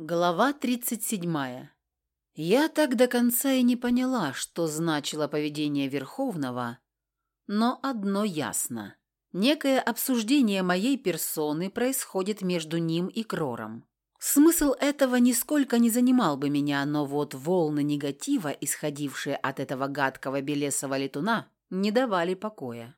Глава 37. Я так до конца и не поняла, что значило поведение Верховного, но одно ясно. Некое обсуждение моей персоны происходит между ним и Крором. Смысл этого нисколько не занимал бы меня, но вот волны негатива, исходившие от этого гадкого белесого летуна, не давали покоя.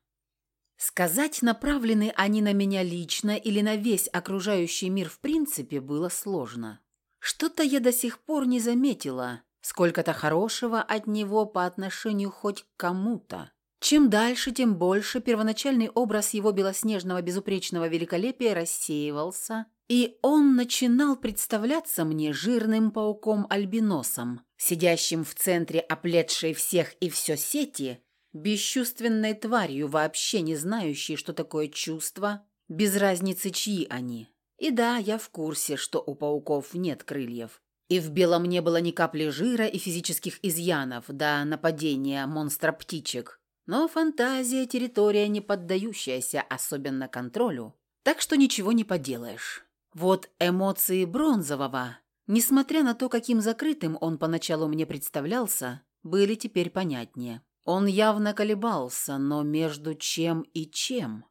Сказать, направлены они на меня лично или на весь окружающий мир в принципе, было сложно. Что-то я до сих пор не заметила, сколько-то хорошего от него по отношению хоть к кому-то. Чем дальше, тем больше первоначальный образ его белоснежного безупречного великолепия рассеивался, и он начинал представляться мне жирным пауком-альбиносом, сидящим в центре оплетшей всех и все сети, бесчувственной тварью, вообще не знающей, что такое чувство, без разницы, чьи они. И да, я в курсе, что у пауков нет крыльев. И в белом не было ни капли жира и физических изъянов до нападения монстра-птичек. Но фантазия – территория, не поддающаяся особенно контролю. Так что ничего не поделаешь. Вот эмоции Бронзового, несмотря на то, каким закрытым он поначалу мне представлялся, были теперь понятнее. Он явно колебался, но между чем и чем?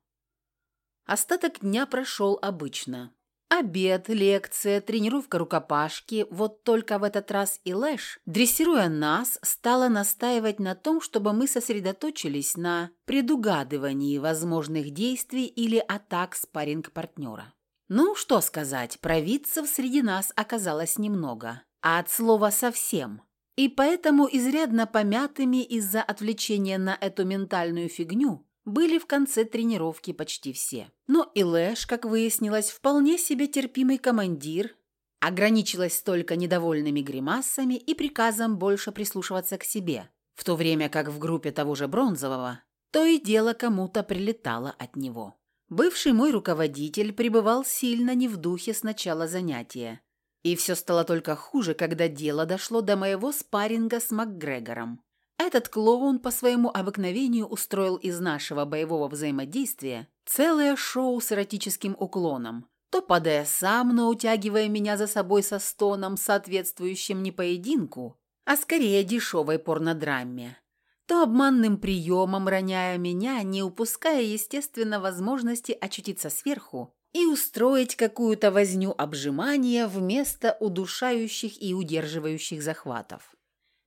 Остаток дня прошел обычно. Обед, лекция, тренировка рукопашки. Вот только в этот раз и Лэш, дрессируя нас, стала настаивать на том, чтобы мы сосредоточились на предугадывании возможных действий или атак спарринг-партнера. Ну, что сказать, провидцев среди нас оказалось немного, а от слова «совсем». И поэтому изрядно помятыми из-за отвлечения на эту ментальную фигню были в конце тренировки почти все. Но и Лэш, как выяснилось, вполне себе терпимый командир, ограничилась только недовольными гримасами и приказом больше прислушиваться к себе, в то время как в группе того же Бронзового то и дело кому-то прилетало от него. Бывший мой руководитель пребывал сильно не в духе с начала занятия. И все стало только хуже, когда дело дошло до моего спарринга с МакГрегором. Этот клоун по своему обыкновению устроил из нашего боевого взаимодействия целое шоу с эротическим уклоном, то падая сам, но утягивая меня за собой со стоном, соответствующим не поединку, а скорее дешевой порнодраме, то обманным приемом роняя меня, не упуская, естественно, возможности очутиться сверху и устроить какую-то возню обжимания вместо удушающих и удерживающих захватов.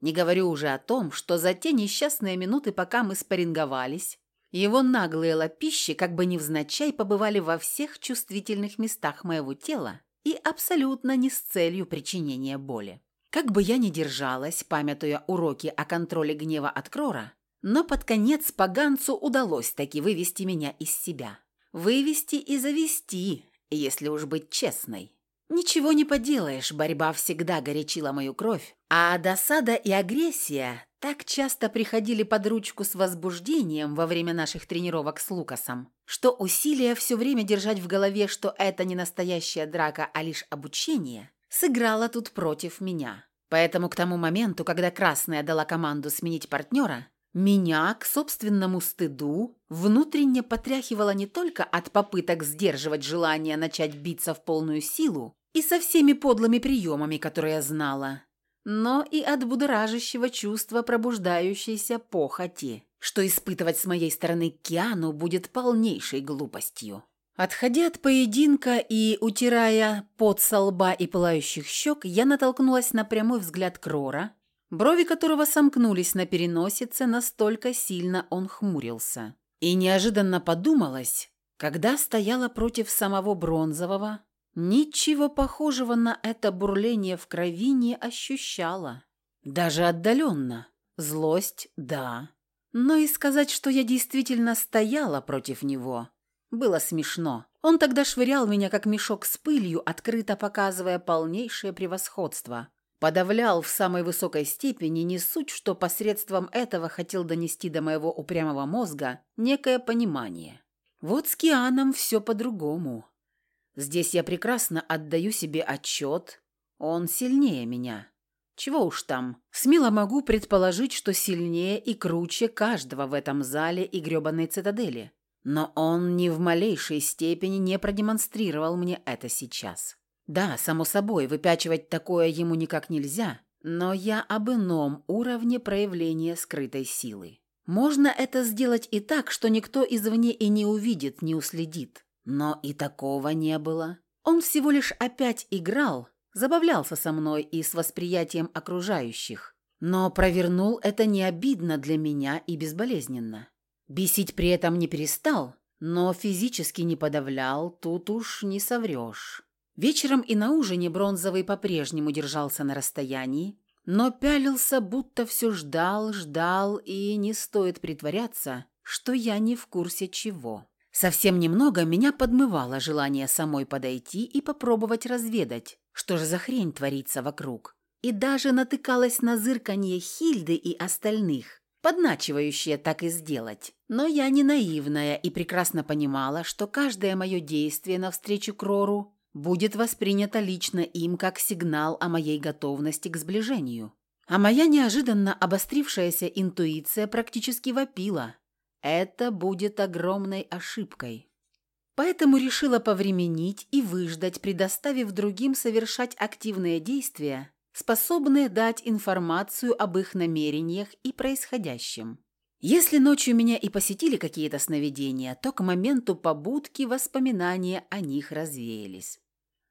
Не говорю уже о том, что за те несчастные минуты, пока мы спарринговались, его наглые лапищи как бы невзначай побывали во всех чувствительных местах моего тела и абсолютно не с целью причинения боли. Как бы я ни держалась, памятуя уроки о контроле гнева от Крора, но под конец поганцу удалось таки вывести меня из себя. Вывести и завести, если уж быть честной. Ничего не поделаешь, борьба всегда горячила мою кровь, а досада и агрессия так часто приходили под ручку с возбуждением во время наших тренировок с Лукасом, что усилие все время держать в голове, что это не настоящая драка, а лишь обучение, сыграло тут против меня. Поэтому к тому моменту, когда Красная дала команду сменить партнера, меня, к собственному стыду, внутренне потряхивало не только от попыток сдерживать желание начать биться в полную силу, и со всеми подлыми приемами, которые я знала, но и от будоражащего чувства пробуждающейся похоти, что испытывать с моей стороны Киану будет полнейшей глупостью. Отходя от поединка и утирая пот со лба и пылающих щек, я натолкнулась на прямой взгляд Крора, брови которого сомкнулись на переносице, настолько сильно он хмурился. И неожиданно подумалось, когда стояла против самого Бронзового, Ничего похожего на это бурление в крови не ощущала. Даже отдаленно. Злость – да. Но и сказать, что я действительно стояла против него, было смешно. Он тогда швырял меня, как мешок с пылью, открыто показывая полнейшее превосходство. Подавлял в самой высокой степени, не суть, что посредством этого хотел донести до моего упрямого мозга некое понимание. Вот с Кианом все по-другому. Здесь я прекрасно отдаю себе отчет. Он сильнее меня. Чего уж там. Смело могу предположить, что сильнее и круче каждого в этом зале и грёбаной цитадели. Но он ни в малейшей степени не продемонстрировал мне это сейчас. Да, само собой, выпячивать такое ему никак нельзя, но я об ином уровне проявления скрытой силы. Можно это сделать и так, что никто извне и не увидит, не уследит. Но и такого не было. Он всего лишь опять играл, забавлялся со мной и с восприятием окружающих. Но провернул это не обидно для меня и безболезненно. Бесить при этом не перестал, но физически не подавлял, тут уж не соврешь. Вечером и на ужине Бронзовый по-прежнему держался на расстоянии, но пялился, будто все ждал, ждал, и не стоит притворяться, что я не в курсе чего. Совсем немного меня подмывало желание самой подойти и попробовать разведать, что же за хрень творится вокруг. И даже натыкалась на зырканье Хильды и остальных, подначивающие так и сделать. Но я не наивная и прекрасно понимала, что каждое мое действие навстречу Крору будет воспринято лично им как сигнал о моей готовности к сближению. А моя неожиданно обострившаяся интуиция практически вопила. Это будет огромной ошибкой. Поэтому решила повременить и выждать, предоставив другим совершать активные действия, способные дать информацию об их намерениях и происходящем. Если ночью меня и посетили какие-то сновидения, то к моменту побудки воспоминания о них развеялись.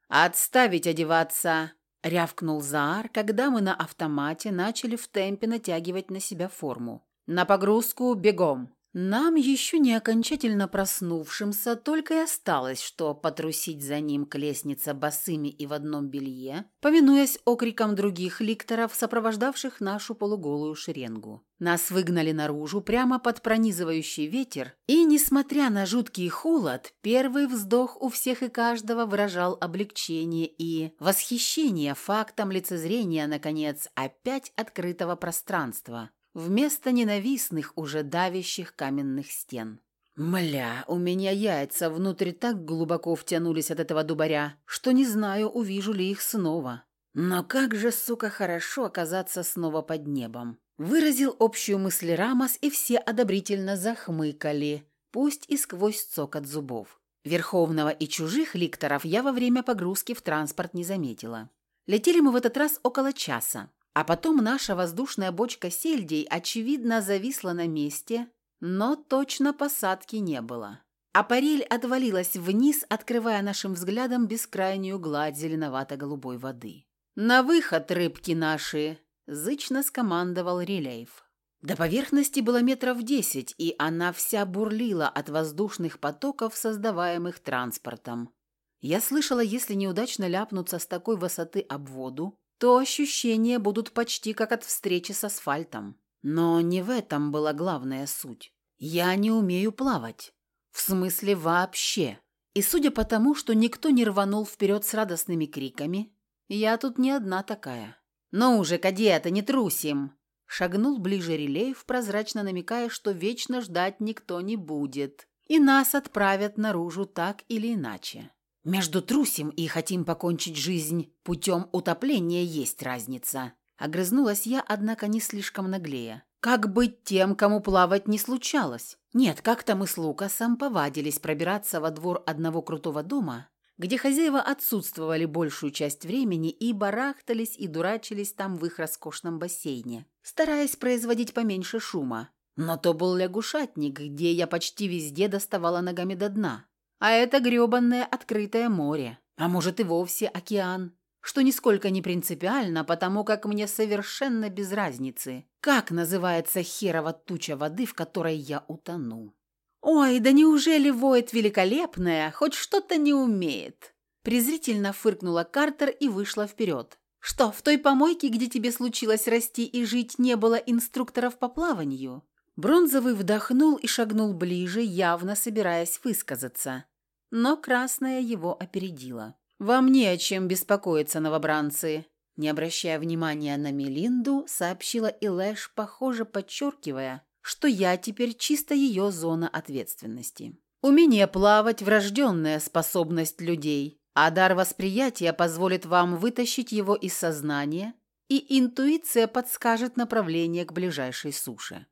«Отставить одеваться!» – рявкнул Заар, когда мы на автомате начали в темпе натягивать на себя форму. «На погрузку бегом!» Нам, еще не окончательно проснувшимся, только и осталось, что потрусить за ним к лестнице босыми и в одном белье, повинуясь окрикам других ликторов, сопровождавших нашу полуголую шеренгу. Нас выгнали наружу прямо под пронизывающий ветер, и, несмотря на жуткий холод, первый вздох у всех и каждого выражал облегчение и восхищение фактом лицезрения, наконец, опять открытого пространства – вместо ненавистных, уже давящих каменных стен. Мля, у меня яйца внутрь так глубоко втянулись от этого дубаря, что не знаю, увижу ли их снова. Но как же, сука, хорошо оказаться снова под небом. Выразил общую мысль Рамос, и все одобрительно захмыкали, пусть и сквозь цокот зубов. Верховного и чужих ликторов я во время погрузки в транспорт не заметила. Летели мы в этот раз около часа. А потом наша воздушная бочка сельдей, очевидно, зависла на месте, но точно посадки не было. Аппарель отвалилась вниз, открывая нашим взглядом бескрайнюю гладь зеленовато-голубой воды. «На выход, рыбки наши!» – зычно скомандовал Релейф. До поверхности было метров десять, и она вся бурлила от воздушных потоков, создаваемых транспортом. Я слышала, если неудачно ляпнуться с такой высоты об воду, то ощущения будут почти как от встречи с асфальтом. Но не в этом была главная суть. Я не умею плавать. В смысле вообще. И судя по тому, что никто не рванул вперед с радостными криками, я тут не одна такая. «Ну уже, кадеты, не трусим!» Шагнул ближе Релеев, прозрачно намекая, что вечно ждать никто не будет, и нас отправят наружу так или иначе. Между трусим и хотим покончить жизнь путем утопления есть разница. Огрызнулась я, однако не слишком наглея. Как быть тем, кому плавать не случалось? Нет, как-то мы с Лукасом повадились пробираться во двор одного крутого дома, где хозяева отсутствовали большую часть времени и барахтались и дурачились там в их роскошном бассейне, стараясь производить поменьше шума. Но то был лягушатник, где я почти везде доставала ногами до дна. А это грёбанное открытое море, а может и вовсе океан, что нисколько не принципиально, потому как мне совершенно без разницы, как называется херова туча воды, в которой я утону. «Ой, да неужели воет великолепная, хоть что-то не умеет?» Презрительно фыркнула Картер и вышла вперед. «Что, в той помойке, где тебе случилось расти и жить, не было инструкторов по плаванию?» Бронзовый вдохнул и шагнул ближе, явно собираясь высказаться но красная его опередила. «Вам не о чем беспокоиться, новобранцы!» Не обращая внимания на Мелинду, сообщила Илэш, похоже подчеркивая, что я теперь чисто ее зона ответственности. Умение плавать – врожденная способность людей, а дар восприятия позволит вам вытащить его из сознания, и интуиция подскажет направление к ближайшей суше.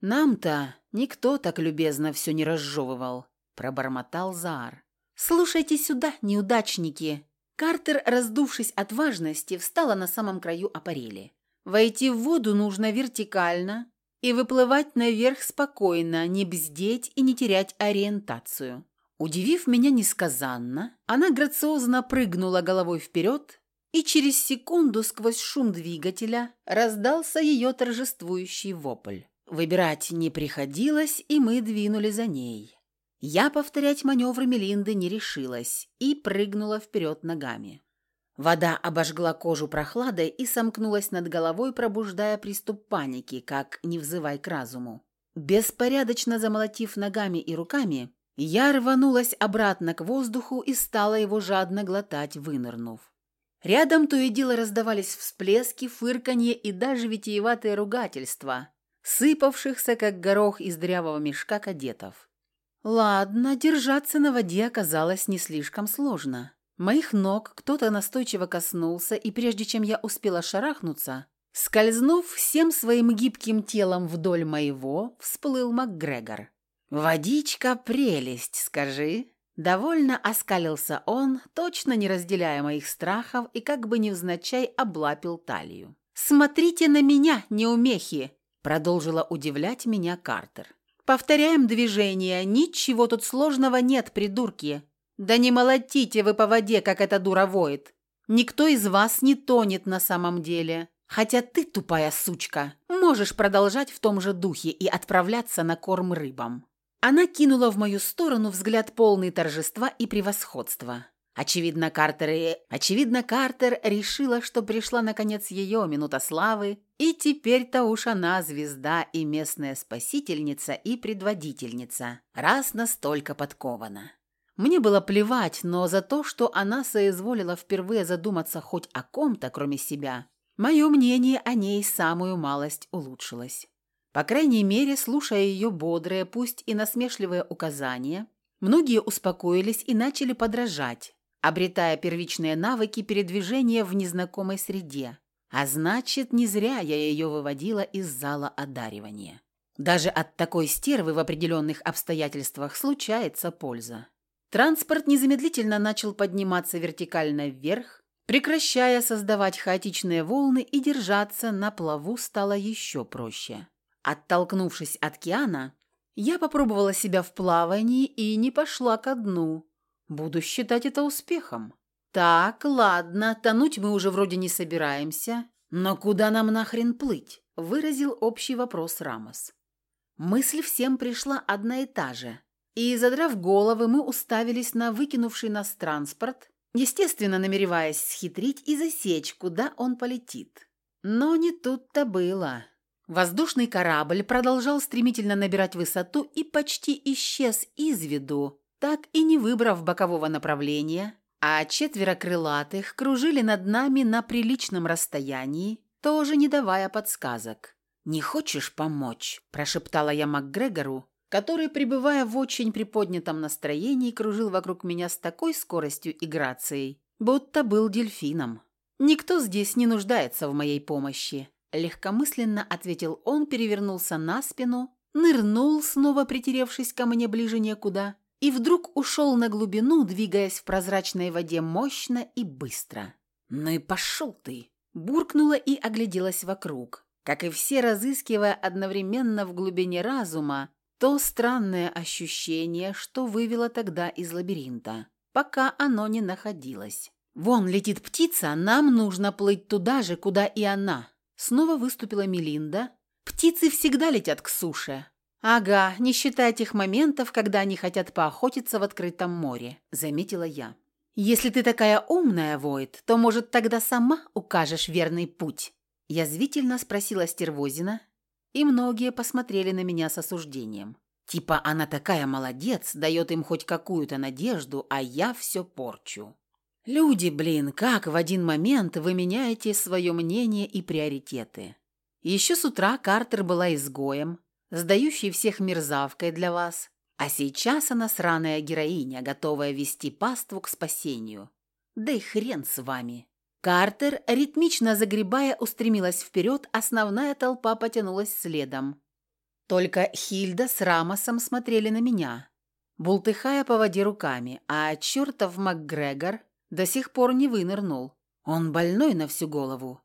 Нам-то никто так любезно все не разжевывал пробормотал Заар. «Слушайте сюда, неудачники!» Картер, раздувшись от важности, встала на самом краю аппарели. Войти в воду нужно вертикально и выплывать наверх спокойно, не бздеть и не терять ориентацию. Удивив меня несказанно, она грациозно прыгнула головой вперед, и через секунду сквозь шум двигателя раздался ее торжествующий вопль. Выбирать не приходилось, и мы двинули за ней. Я повторять маневры Мелинды не решилась и прыгнула вперед ногами. Вода обожгла кожу прохладой и сомкнулась над головой, пробуждая приступ паники, как «не взывай к разуму». Беспорядочно замолотив ногами и руками, я рванулась обратно к воздуху и стала его жадно глотать, вынырнув. Рядом то и дело раздавались всплески, фырканье и даже витиеватые ругательства, сыпавшихся, как горох из дрявого мешка кадетов. Ладно, держаться на воде оказалось не слишком сложно. Моих ног кто-то настойчиво коснулся, и прежде чем я успела шарахнуться, скользнув всем своим гибким телом вдоль моего, всплыл МакГрегор. «Водичка – прелесть, скажи!» Довольно оскалился он, точно не разделяя моих страхов и как бы невзначай облапил талию. «Смотрите на меня, неумехи!» – продолжила удивлять меня Картер. «Повторяем движение, ничего тут сложного нет, придурки. Да не молотите вы по воде, как эта дура воет. Никто из вас не тонет на самом деле. Хотя ты, тупая сучка, можешь продолжать в том же духе и отправляться на корм рыбам. Она кинула в мою сторону взгляд полный торжества и превосходства. Очевидно, Картер, очевидно, Картер решила, что пришла наконец ее минута славы, и теперь-то уж она звезда и местная спасительница и предводительница, раз настолько подкована. Мне было плевать, но за то, что она соизволила впервые задуматься хоть о ком-то, кроме себя, мое мнение о ней самую малость улучшилось. По крайней мере, слушая ее бодрые, пусть и насмешливые указания, многие успокоились и начали подражать, обретая первичные навыки передвижения в незнакомой среде. А значит, не зря я ее выводила из зала одаривания. Даже от такой стервы в определенных обстоятельствах случается польза. Транспорт незамедлительно начал подниматься вертикально вверх, прекращая создавать хаотичные волны и держаться на плаву стало еще проще. Оттолкнувшись от океана, я попробовала себя в плавании и не пошла ко дну. Буду считать это успехом. Так, ладно, тонуть мы уже вроде не собираемся, но куда нам нахрен плыть? Выразил общий вопрос Рамос. Мысль всем пришла одна и та же. И, задрав головы, мы уставились на выкинувший нас транспорт, естественно, намереваясь схитрить и засечь, куда он полетит. Но не тут-то было. Воздушный корабль продолжал стремительно набирать высоту и почти исчез из виду, так и не выбрав бокового направления, а четверо крылатых кружили над нами на приличном расстоянии, тоже не давая подсказок. «Не хочешь помочь?» – прошептала я МакГрегору, который, пребывая в очень приподнятом настроении, кружил вокруг меня с такой скоростью и грацией, будто был дельфином. «Никто здесь не нуждается в моей помощи. Легкомысленно ответил он, перевернулся на спину, нырнул, снова притеревшись ко мне ближе некуда, и вдруг ушел на глубину, двигаясь в прозрачной воде мощно и быстро. «Ну и пошел ты!» Буркнула и огляделась вокруг, как и все разыскивая одновременно в глубине разума то странное ощущение, что вывело тогда из лабиринта, пока оно не находилось. «Вон летит птица, нам нужно плыть туда же, куда и она», Снова выступила Мелинда. «Птицы всегда летят к суше». «Ага, не считая тех моментов, когда они хотят поохотиться в открытом море», – заметила я. «Если ты такая умная, Войд, то, может, тогда сама укажешь верный путь?» Язвительно спросила Стервозина, и многие посмотрели на меня с осуждением. Типа она такая молодец, дает им хоть какую-то надежду, а я все порчу. Люди, блин, как в один момент вы меняете свое мнение и приоритеты. Еще с утра Картер была изгоем, сдающей всех мерзавкой для вас, а сейчас она сраная героиня, готовая вести паству к спасению. Да и хрен с вами. Картер, ритмично загребая, устремилась вперед, основная толпа потянулась следом. Только Хильда с Рамосом смотрели на меня, бултыхая по воде руками, а чертов МакГрегор До сих пор не вынырнул. Он больной на всю голову.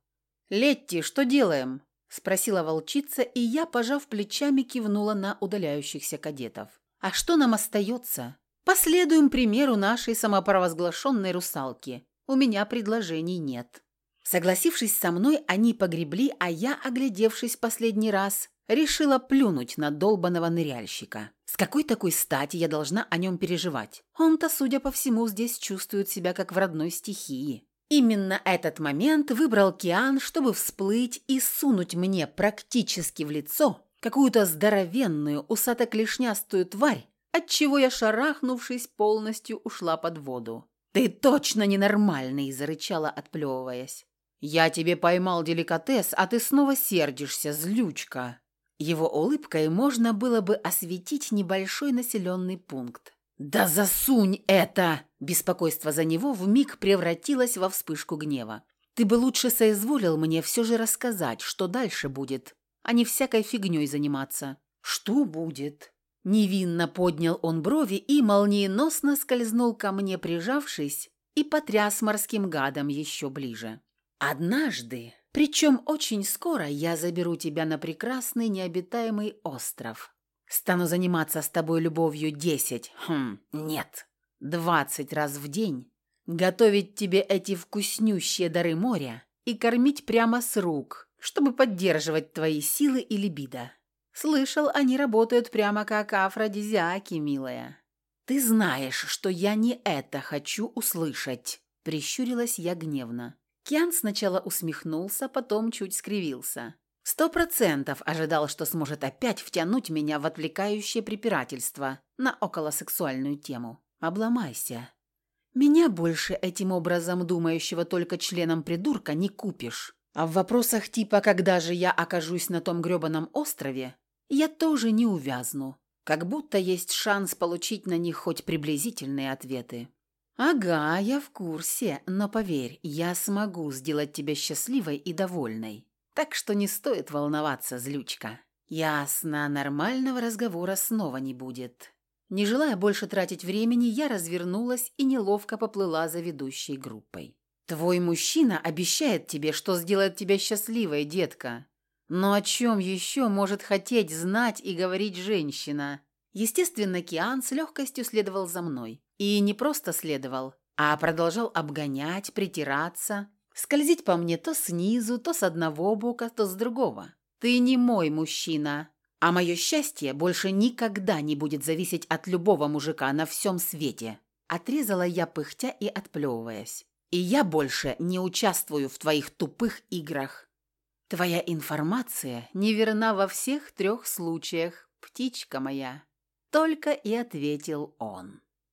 «Летти, что делаем?» – спросила волчица, и я, пожав плечами, кивнула на удаляющихся кадетов. «А что нам остается? Последуем примеру нашей самопровозглашенной русалки. У меня предложений нет». Согласившись со мной, они погребли, а я, оглядевшись последний раз, решила плюнуть на долбанного ныряльщика. С какой такой стати я должна о нем переживать? Он-то, судя по всему, здесь чувствует себя как в родной стихии. Именно этот момент выбрал Киан, чтобы всплыть и сунуть мне практически в лицо какую-то здоровенную усато-клешнястую тварь, отчего я, шарахнувшись, полностью ушла под воду. «Ты точно ненормальный!» – зарычала, отплевываясь. «Я тебе поймал деликатес, а ты снова сердишься, злючка!» Его улыбкой можно было бы осветить небольшой населенный пункт. «Да засунь это!» Беспокойство за него вмиг превратилось во вспышку гнева. «Ты бы лучше соизволил мне все же рассказать, что дальше будет, а не всякой фигней заниматься». «Что будет?» Невинно поднял он брови и молниеносно скользнул ко мне, прижавшись, и потряс морским гадом еще ближе. «Однажды, причем очень скоро, я заберу тебя на прекрасный необитаемый остров. Стану заниматься с тобой любовью десять, хм, нет, двадцать раз в день, готовить тебе эти вкуснющие дары моря и кормить прямо с рук, чтобы поддерживать твои силы и либидо. Слышал, они работают прямо как афродизиаки, милая. Ты знаешь, что я не это хочу услышать, прищурилась я гневно. Киан сначала усмехнулся, потом чуть скривился. Сто процентов ожидал, что сможет опять втянуть меня в отвлекающее препирательство на околосексуальную тему. Обломайся. Меня больше этим образом думающего только членом придурка не купишь. А в вопросах типа «когда же я окажусь на том грёбаном острове?» я тоже не увязну, как будто есть шанс получить на них хоть приблизительные ответы. «Ага, я в курсе, но поверь, я смогу сделать тебя счастливой и довольной. Так что не стоит волноваться, злючка. Ясно, нормального разговора снова не будет». Не желая больше тратить времени, я развернулась и неловко поплыла за ведущей группой. «Твой мужчина обещает тебе, что сделает тебя счастливой, детка. Но о чем еще может хотеть знать и говорить женщина? Естественно, Киан с легкостью следовал за мной. И не просто следовал, а продолжал обгонять, притираться, скользить по мне то снизу, то с одного бока, то с другого. «Ты не мой мужчина», а мое счастье больше никогда не будет зависеть от любого мужика на всем свете. Отрезала я пыхтя и отплевываясь. И я больше не участвую в твоих тупых играх. Твоя информация неверна во всех трех случаях, птичка моя. Только и ответил он.